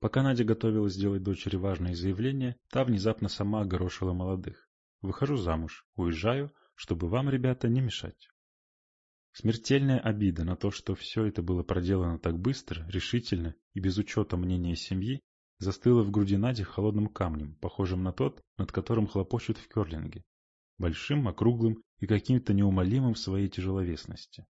Пока Надя готовилась сделать дочери важное заявление, та внезапно сама огорошила молодых. «Выхожу замуж, уезжаю, чтобы вам, ребята, не мешать». Смертельная обида на то, что все это было проделано так быстро, решительно и без учета мнения семьи, застыла в груди Нади холодным камнем, похожим на тот, над которым хлопочут в керлинге. Большим, округлым и каким-то неумолимым в своей тяжеловесности.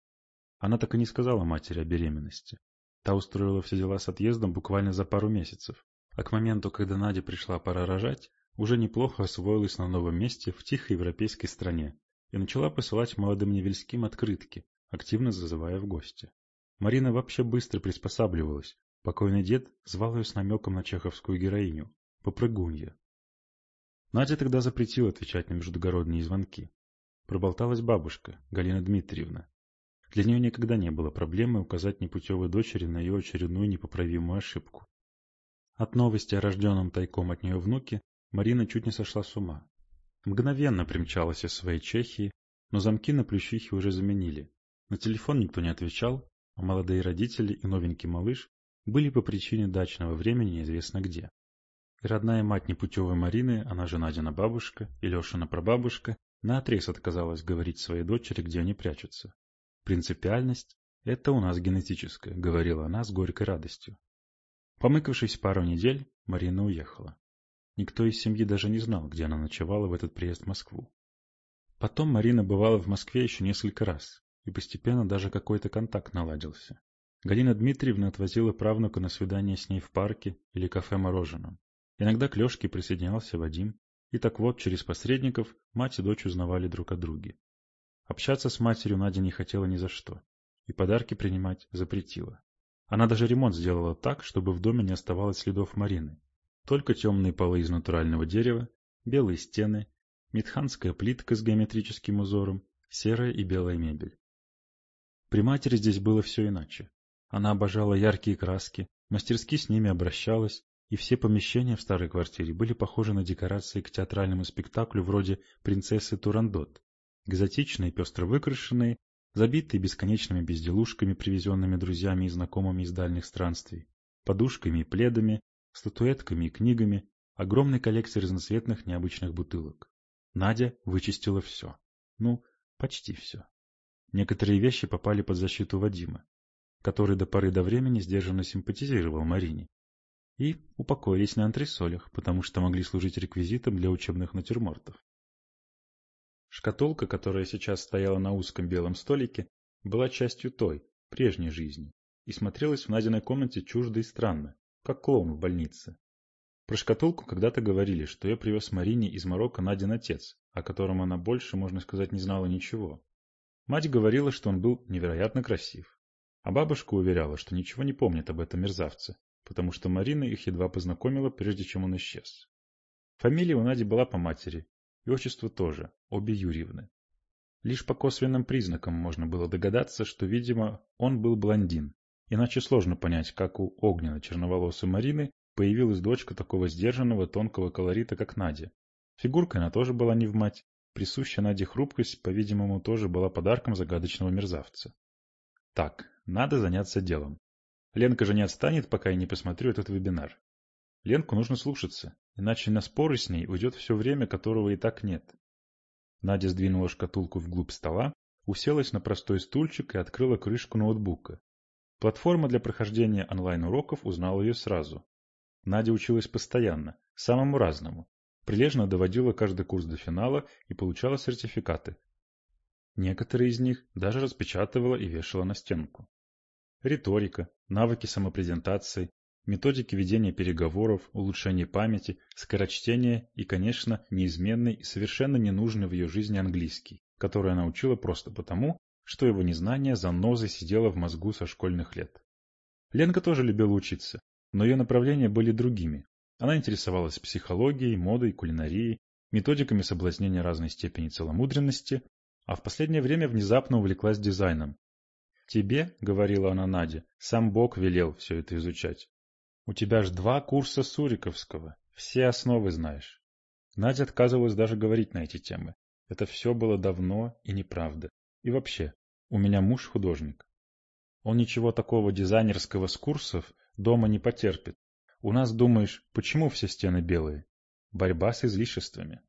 Она так и не сказала матери о беременности. Та устроила все дела с отъездом буквально за пару месяцев, а к моменту, когда Наде пришла пора рожать, уже неплохо освоилась на новом месте в тихой европейской стране и начала посылать молодым Невельским открытки, активно зазывая в гости. Марина вообще быстро приспосабливалась. Покойный дед звал ее с намеком на чеховскую героиню – попрыгунья. Надя тогда запретила отвечать на междугородние звонки. Проболталась бабушка, Галина Дмитриевна, для нее никогда не было проблемы указать непутевой дочери на ее очередную непоправимую ошибку. От новости о рожденном тайком от нее внуке Марина чуть не сошла с ума. Мгновенно примчалась из своей Чехии, но замки на плющихе уже заменили. На телефон никто не отвечал, а молодые родители и новенький малыш были по причине дачного времени неизвестно где. И родная мать непутевой Марины, она же Надина бабушка и Лешина прабабушка, наотрез отказалась говорить своей дочери, где они прячутся. Принципиальность – это у нас генетическое, говорила она с горькой радостью. Помыкавшись пару недель, Марина уехала. Никто из семьи даже не знал, где она ночевала в этот приезд в Москву. Потом Марина бывала в Москве еще несколько раз, и постепенно даже какой-то контакт наладился. Галина Дмитриевна отвозила правнука на свидание с ней в парке или кафе-мороженом. Иногда к Лешке присоединялся Вадим, и так вот через посредников мать и дочь узнавали друг о друге. Общаться с матерью Надя не хотела ни за что, и подарки принимать запретила. Она даже ремонт сделала так, чтобы в доме не оставалось следов Марины. Только темные полы из натурального дерева, белые стены, митханская плитка с геометрическим узором, серая и белая мебель. При матери здесь было все иначе. Она обожала яркие краски, мастерски с ними обращалась, и все помещения в старой квартире были похожи на декорации к театральному спектаклю вроде «Принцессы Турандот», экзотичные, пестро выкрашенные, забитые бесконечными безделушками, привезенными друзьями и знакомыми из дальних странствий, подушками и пледами, статуэтками и книгами, огромной коллекцией разноцветных необычных бутылок. Надя вычистила все. Ну, почти все. Некоторые вещи попали под защиту Вадима, который до поры до времени сдержанно симпатизировал Марине, и упокоились на антресолях, потому что могли служить реквизитом для учебных натюрмортов. Шкатулка, которая сейчас стояла на узком белом столике, была частью той, прежней жизни, и смотрелась в Надиной комнате чуждо и странно, как клоун в больнице. Про шкатулку когда-то говорили, что ее привез Марине из Марокко Надин отец, о котором она больше, можно сказать, не знала ничего. Мать говорила, что он был невероятно красив. А бабушка уверяла, что ничего не помнит об этом мерзавце, потому что Марина их едва познакомила, прежде чем он исчез. Фамилия у Нади была по матери, и отчество тоже, обе Юрьевны. Лишь по косвенным признакам можно было догадаться, что, видимо, он был блондин. Иначе сложно понять, как у огненно-черноволосой Марины появилась дочка такого сдержанного, тонкого колорита, как Надя. Фигуркой она тоже была не в мать. Присущая Наде хрупкость, по-видимому, тоже была подарком загадочного мерзавца. Так, надо заняться делом. Ленка же не отстанет, пока я не посмотрю этот вебинар. Ленку нужно слушаться, иначе на споры с ней уйдет все время, которого и так нет. Надя сдвинула шкатулку вглубь стола, уселась на простой стульчик и открыла крышку ноутбука. Платформа для прохождения онлайн-уроков узнала ее сразу. Надя училась постоянно, самому разному. Прилежно доводила каждый курс до финала и получала сертификаты. Некоторые из них даже распечатывала и вешала на стенку. Риторика, навыки самопрезентации, методики ведения переговоров, улучшения памяти, скорочтения и, конечно, неизменный и совершенно ненужный в ее жизни английский, который она учила просто потому, что его незнание занозой сидело в мозгу со школьных лет. Ленка тоже любила учиться, но ее направления были другими. Она интересовалась психологией, модой, кулинарией, методиками соблазнения разной степени целомудренности, а в последнее время внезапно увлеклась дизайном. «Тебе, — говорила она Наде, — сам Бог велел все это изучать. У тебя ж два курса Суриковского, все основы знаешь». Надя отказывалась даже говорить на эти темы. Это все было давно и неправда. И вообще, у меня муж художник. Он ничего такого дизайнерского с курсов дома не потерпит. У нас, думаешь, почему все стены белые? Борьба с излишествами.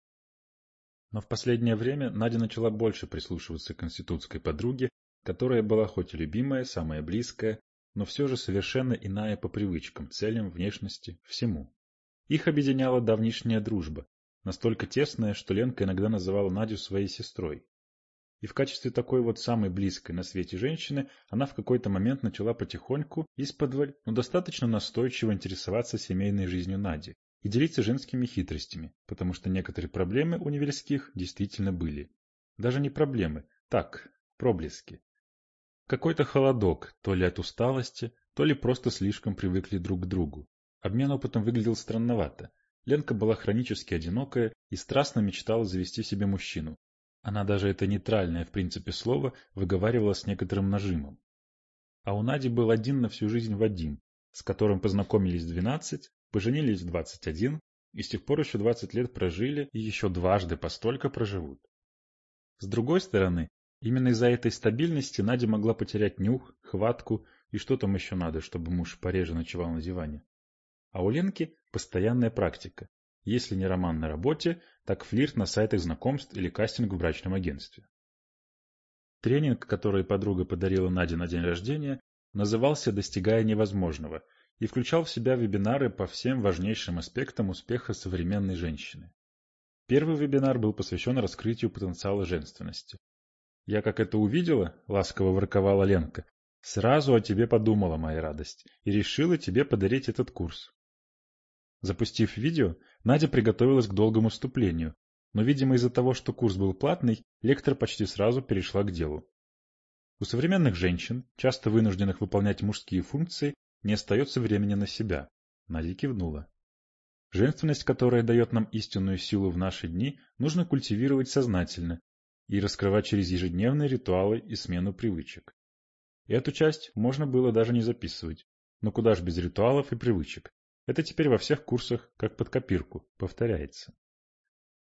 Но в последнее время Надя начала больше прислушиваться к институтской подруге, которая была хоть и любимая, самая близкая, но все же совершенно иная по привычкам, целям, внешности, всему. Их объединяла давнишняя дружба, настолько тесная, что Ленка иногда называла Надю своей сестрой. И в качестве такой вот самой близкой на свете женщины она в какой-то момент начала потихоньку, исподволь, но достаточно настойчиво интересоваться семейной жизнью Нади и делиться женскими хитростями, потому что некоторые проблемы у Невельских действительно были. Даже не проблемы, так, проблески. Какой-то холодок, то ли от усталости, то ли просто слишком привыкли друг к другу. Обмен опытом выглядел странновато. Ленка была хронически одинокая и страстно мечтала завести себе мужчину, она даже это нейтральное в принципе слово выговаривала с некоторым нажимом. А у Нади был один на всю жизнь Вадим, с которым познакомились в 12, поженились в 21 и с тех пор еще 20 лет прожили и еще дважды постолько проживут. С другой стороны, именно из-за этой стабильности Надя могла потерять нюх, хватку и что там еще надо, чтобы муж пореже ночевал на диване. А у Ленки постоянная практика. Если не роман на работе, так флирт на сайтах знакомств или кастинг в брачном агентстве. Тренинг, который подруга подарила Наде на день рождения, назывался «Достигая невозможного» и включал в себя вебинары по всем важнейшим аспектам успеха современной женщины. Первый вебинар был посвящен раскрытию потенциала женственности. «Я как это увидела», — ласково ворковала Ленка, — «сразу о тебе подумала, моя радость, и решила тебе подарить этот курс. Запустив видео, Надя приготовилась к долгому вступлению, но, видимо, из-за того, что курс был платный, лектор почти сразу перешла к делу. У современных женщин, часто вынужденных выполнять мужские функции, не остается времени на себя. Надя кивнула. Женственность, которая дает нам истинную силу в наши дни, нужно культивировать сознательно и раскрывать через ежедневные ритуалы и смену привычек. Эту часть можно было даже не записывать, но куда ж без ритуалов и привычек. Это теперь во всех курсах, как под копирку, повторяется.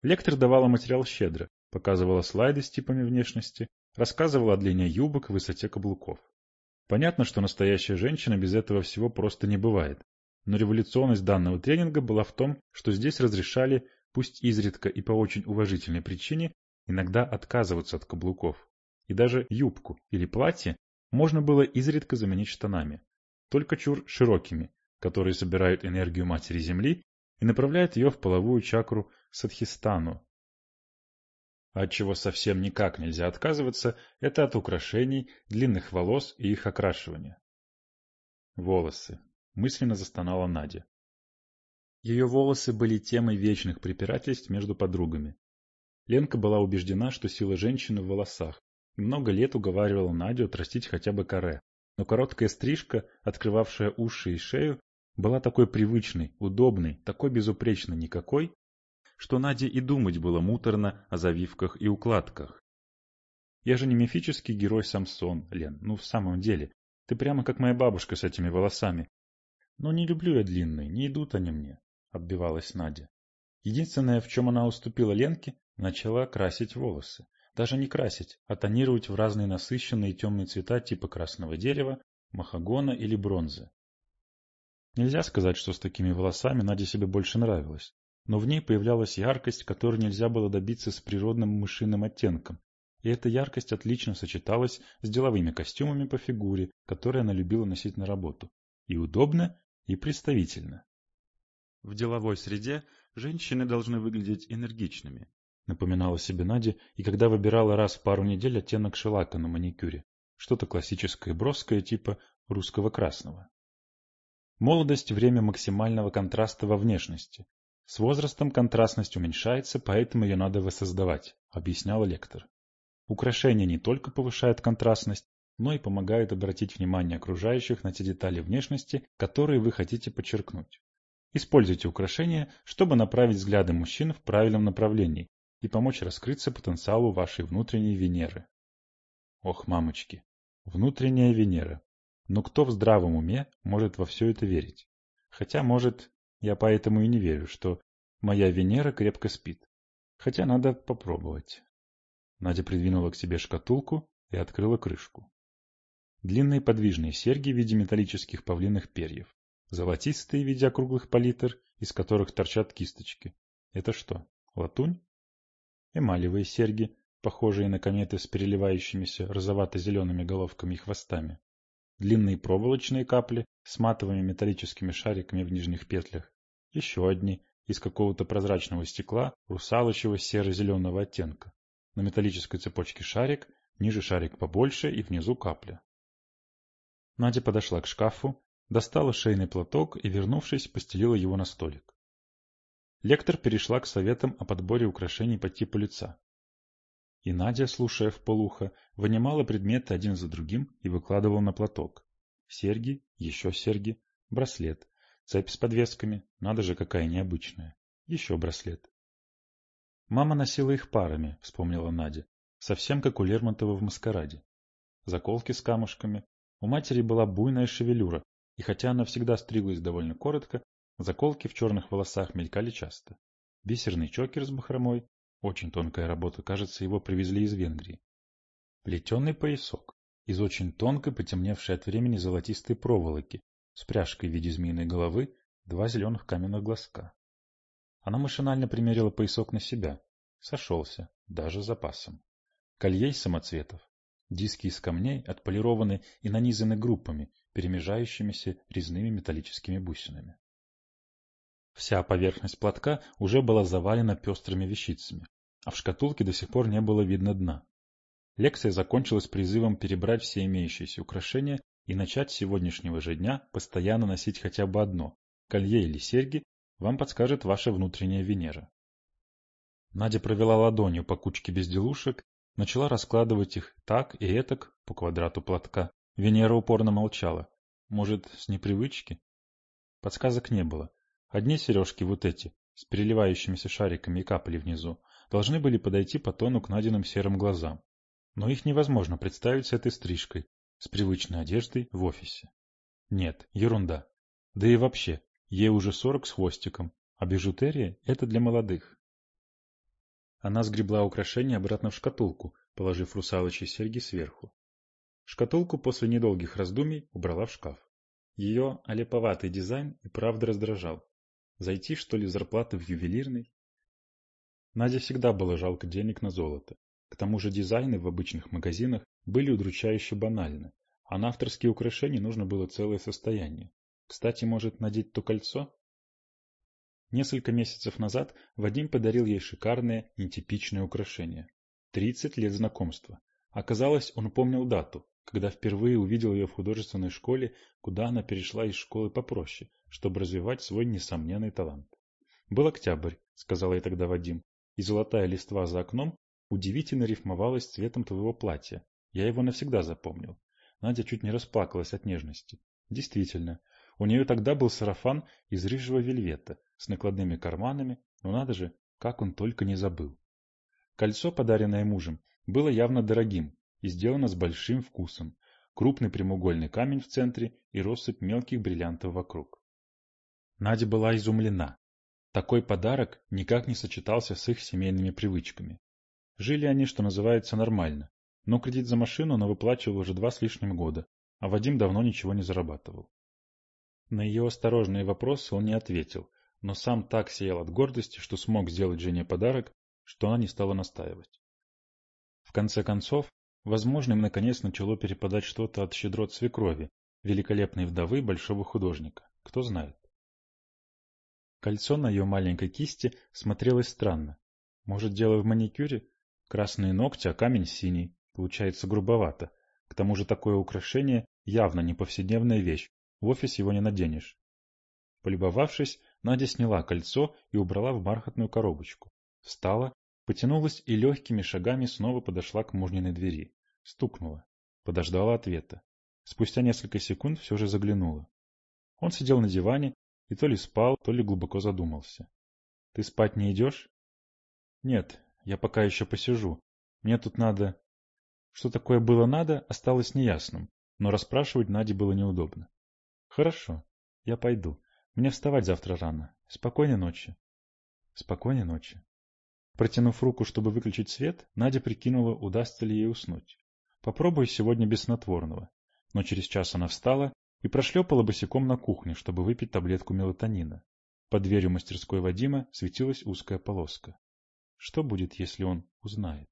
Лектор давала материал щедро, показывала слайды с типами внешности, рассказывала о длине юбок и высоте каблуков. Понятно, что настоящая женщина без этого всего просто не бывает. Но революционность данного тренинга была в том, что здесь разрешали, пусть изредка и по очень уважительной причине, иногда отказываться от каблуков. И даже юбку или платье можно было изредка заменить штанами. Только чур широкими, которые собирают энергию Матери Земли и направляют ее в половую чакру Садхистану. От чего совсем никак нельзя отказываться, это от украшений, длинных волос и их окрашивания. Волосы. Мысленно застонала Надя. Ее волосы были темой вечных препирательств между подругами. Ленка была убеждена, что сила женщины в волосах, и много лет уговаривала Надю отрастить хотя бы каре. Но короткая стрижка, открывавшая уши и шею, была такой привычной, удобной, такой безупречно никакой, что Наде и думать было муторно о завивках и укладках. Я же не мифический герой Самсон, Лен, ну в самом деле. Ты прямо как моя бабушка с этими волосами. Но не люблю я длинные, не идут они мне, — отбивалась Надя. Единственное, в чем она уступила Ленке, начала красить волосы. Даже не красить, а тонировать в разные насыщенные темные цвета типа красного дерева, махагона или бронзы. Нельзя сказать, что с такими волосами Наде себе больше нравилось, но в ней появлялась яркость, которой нельзя было добиться с природным мышиным оттенком, и эта яркость отлично сочеталась с деловыми костюмами по фигуре, которые она любила носить на работу. И удобно, и представительно. В деловой среде женщины должны выглядеть энергичными, напоминала себе Надя, и когда выбирала раз в пару недель оттенок шелака на маникюре, что-то классическое и броское типа русского красного. Молодость – время максимального контраста во внешности. С возрастом контрастность уменьшается, поэтому ее надо воссоздавать, объяснял лектор. Украшения не только повышают контрастность, но и помогают обратить внимание окружающих на те детали внешности, которые вы хотите подчеркнуть. Используйте украшения, чтобы направить взгляды мужчин в правильном направлении и помочь раскрыться потенциалу вашей внутренней Венеры. Ох, мамочки, внутренняя Венера. Но кто в здравом уме может во все это верить? Хотя, может, я поэтому и не верю, что моя Венера крепко спит. Хотя надо попробовать. Надя придвинула к себе шкатулку и открыла крышку. Длинные подвижные серьги в виде металлических павлиных перьев. Золотистые в виде округлых палитр, из которых торчат кисточки. Это что, латунь? Эмалевые серьги, похожие на кометы с переливающимися розовато-зелеными головками и хвостами. Длинные проволочные капли с матовыми металлическими шариками в нижних петлях. Еще одни, из какого-то прозрачного стекла, русалочего серо-зеленого оттенка. На металлической цепочке шарик, ниже шарик побольше и внизу капля. Надя подошла к шкафу, достала шейный платок и, вернувшись, постелила его на столик. Лектор перешла к советам о подборе украшений по типу лица. И Надя, слушая в полухо, вынимала предметы один за другим и выкладывала на платок. Серьги, еще серьги, браслет, цепь с подвесками, надо же какая необычная, еще браслет. Мама носила их парами, вспомнила Надя, совсем как у Лермонтова в маскараде. Заколки с камушками. У матери была буйная шевелюра, и хотя она всегда стриглась довольно коротко, заколки в черных волосах мелькали часто. Бисерный чокер с бахромой, очень тонкая работа, кажется, его привезли из Венгрии. Плетеный поясок из очень тонкой, потемневшей от времени золотистой проволоки, с пряжкой в виде змеиной головы, два зеленых каменных глазка. Она машинально примерила поясок на себя. Сошелся, даже запасом. Колье из самоцветов. Диски из камней отполированы и нанизаны группами, перемежающимися резными металлическими бусинами. Вся поверхность платка уже была завалена пестрыми вещицами, а в шкатулке до сих пор не было видно дна. Лекция закончилась призывом перебрать все имеющиеся украшения и начать с сегодняшнего же дня постоянно носить хотя бы одно – колье или серьги, вам подскажет ваша внутренняя Венера. Надя провела ладонью по кучке безделушек, начала раскладывать их так и этак по квадрату платка, Венера упорно молчала. Может, с непривычки? Подсказок не было. Одни сережки вот эти, с переливающимися шариками и капли внизу, должны были подойти по тону к Надиным серым глазам. Но их невозможно представить с этой стрижкой, с привычной одеждой в офисе. Нет, ерунда. Да и вообще, ей уже сорок с хвостиком, а бижутерия – это для молодых. Она сгребла украшения обратно в шкатулку, положив русалочьи серьги сверху. Шкатулку после недолгих раздумий убрала в шкаф. Ее олеповатый дизайн и правда раздражал. Зайти, что ли, зарплаты в ювелирный? Наде всегда было жалко денег на золото. К тому же дизайны в обычных магазинах были удручающе банальны, а на авторские украшения нужно было целое состояние. Кстати, может надеть то кольцо? Несколько месяцев назад Вадим подарил ей шикарное, нетипичное украшение. Тридцать лет знакомства. Оказалось, он помнил дату, когда впервые увидел ее в художественной школе, куда она перешла из школы попроще, чтобы развивать свой несомненный талант. «Был октябрь», — сказал ей тогда Вадим, «и золотая листва за окном удивительно рифмовалась с цветом твоего платья. Я его навсегда запомнил». Надя чуть не расплакалась от нежности. Действительно, у нее тогда был сарафан из рыжего вельвета с накладными карманами, но надо же, как он только не забыл. Кольцо, подаренное мужем, было явно дорогим, и сделано с большим вкусом. Крупный прямоугольный камень в центре и россыпь мелких бриллиантов вокруг. Надя была изумлена. Такой подарок никак не сочетался с их семейными привычками. Жили они, что называется, нормально, но кредит за машину она выплачивала уже два с лишним года, а Вадим давно ничего не зарабатывал. На ее осторожные вопросы он не ответил, но сам так сиял от гордости, что смог сделать жене подарок, что она не стала настаивать. В конце концов, Возможно, им наконец начало перепадать что-то от щедрот свекрови, великолепной вдовы большого художника. Кто знает. Кольцо на ее маленькой кисти смотрелось странно. Может, дело в маникюре? Красные ногти, а камень синий. Получается грубовато. К тому же такое украшение явно не повседневная вещь. В офис его не наденешь. Полюбовавшись, Надя сняла кольцо и убрала в бархатную коробочку. Встала, Потянулась и легкими шагами снова подошла к мужниной двери. Стукнула. Подождала ответа. Спустя несколько секунд все же заглянула. Он сидел на диване, и то ли спал, то ли глубоко задумался. «Ты спать не идешь?» «Нет, я пока еще посижу. Мне тут надо...» Что такое было надо, осталось неясным, но расспрашивать Наде было неудобно. «Хорошо, я пойду. Мне вставать завтра рано. Спокойной ночи». «Спокойной ночи». Протянув руку, чтобы выключить свет, Надя прикинула, удастся ли ей уснуть. Попробуй сегодня без снотворного. Но через час она встала и прошлепала босиком на кухне, чтобы выпить таблетку мелатонина. Под дверью мастерской Вадима светилась узкая полоска. Что будет, если он узнает?